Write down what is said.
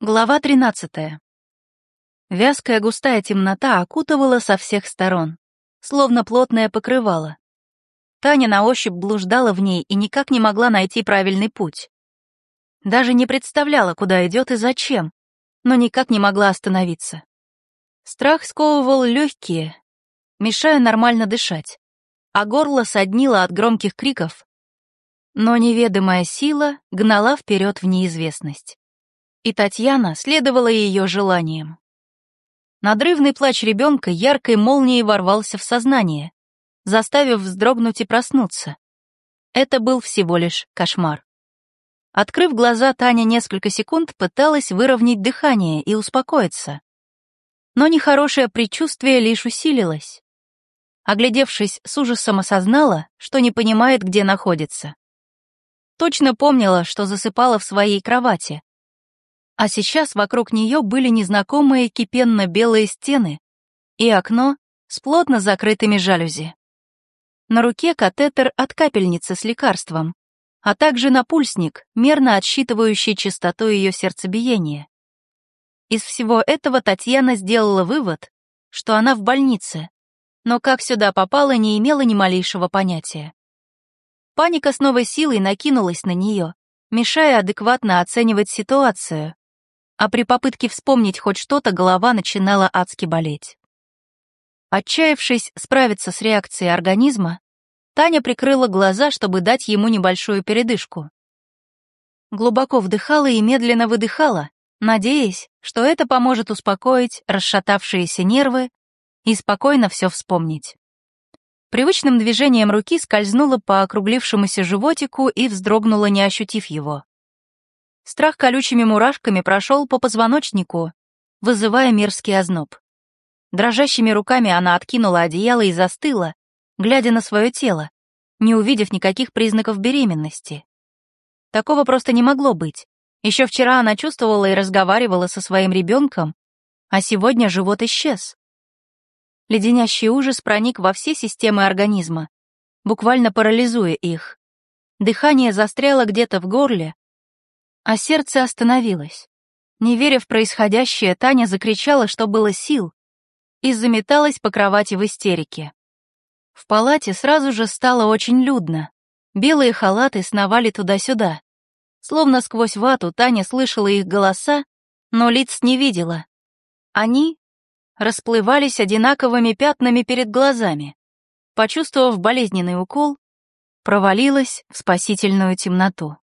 Глава 13. Вязкая густая темнота окутывала со всех сторон, словно плотное покрывало. Таня на ощупь блуждала в ней и никак не могла найти правильный путь. Даже не представляла, куда идет и зачем, но никак не могла остановиться. Страх сковывал легкие, мешая нормально дышать, а горло соднило от громких криков, но неведомая сила гнала вперед в неизвестность и Татьяна следовала ее желаниям. Надрывный плач ребенка яркой молнией ворвался в сознание, заставив вздрогнуть и проснуться. Это был всего лишь кошмар. Открыв глаза, Таня несколько секунд пыталась выровнять дыхание и успокоиться. Но нехорошее предчувствие лишь усилилось. Оглядевшись, с ужасом осознала, что не понимает, где находится. Точно помнила, что засыпала в своей кровати, а сейчас вокруг нее были незнакомые кипенно-белые стены и окно с плотно закрытыми жалюзи. На руке катетер от капельницы с лекарством, а также напульсник, мерно отсчитывающий частоту ее сердцебиения. Из всего этого Татьяна сделала вывод, что она в больнице, но как сюда попала, не имела ни малейшего понятия. Паника с новой силой накинулась на нее, мешая адекватно оценивать ситуацию, а при попытке вспомнить хоть что-то голова начинала адски болеть. Отчаявшись справиться с реакцией организма, Таня прикрыла глаза, чтобы дать ему небольшую передышку. Глубоко вдыхала и медленно выдыхала, надеясь, что это поможет успокоить расшатавшиеся нервы и спокойно все вспомнить. Привычным движением руки скользнула по округлившемуся животику и вздрогнула, не ощутив его. Страх колючими мурашками прошел по позвоночнику, вызывая мерзкий озноб. Дрожащими руками она откинула одеяло и застыла, глядя на свое тело, не увидев никаких признаков беременности. Такого просто не могло быть. Еще вчера она чувствовала и разговаривала со своим ребенком, а сегодня живот исчез. Леденящий ужас проник во все системы организма, буквально парализуя их. Дыхание застряло где-то в горле, а сердце остановилось. Не веря в происходящее, Таня закричала, что было сил, и заметалась по кровати в истерике. В палате сразу же стало очень людно. Белые халаты сновали туда-сюда. Словно сквозь вату Таня слышала их голоса, но лиц не видела. Они расплывались одинаковыми пятнами перед глазами. Почувствовав болезненный укол, провалилась в спасительную темноту.